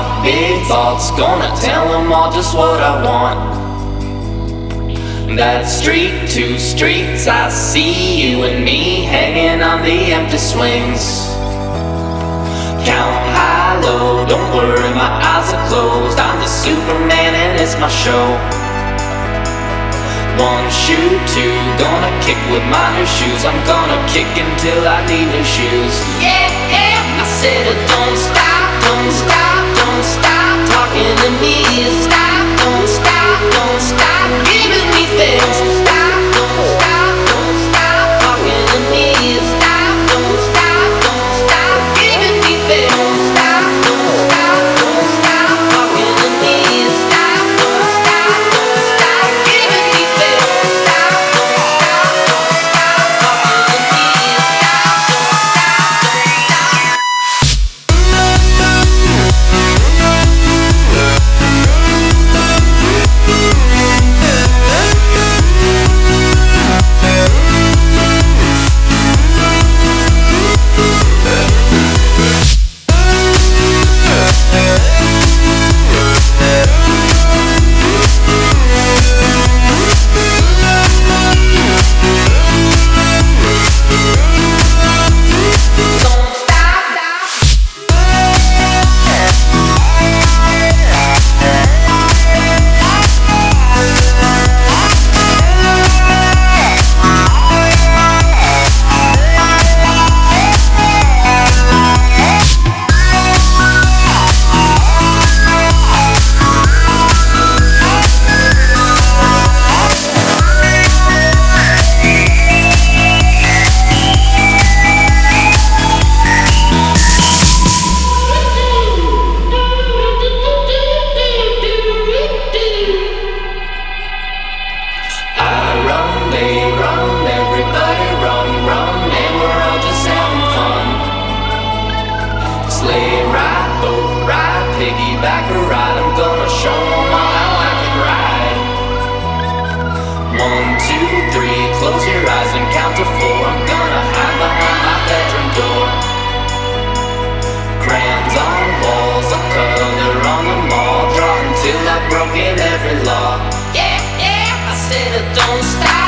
talk, big thoughts. Gonna tell them all just what I want. That street, two streets, I see you and me hanging on the empty swings. Count high, low, don't worry, my eyes are closed. I'm the Superman and it's my show. One shoe, two, gonna kick with my new shoes. I'm gonna kick until I need new shoes. Yeah, yeah, I said don't stop, don't stop, stop talking to piggyback ride, I'm gonna show show 'em all how I can ride. One, two, three, close your eyes and count to four. I'm gonna hide behind my bedroom door. Crayons on walls, a color on the mall, draw until I've broken every law. Yeah, yeah, I said it don't stop.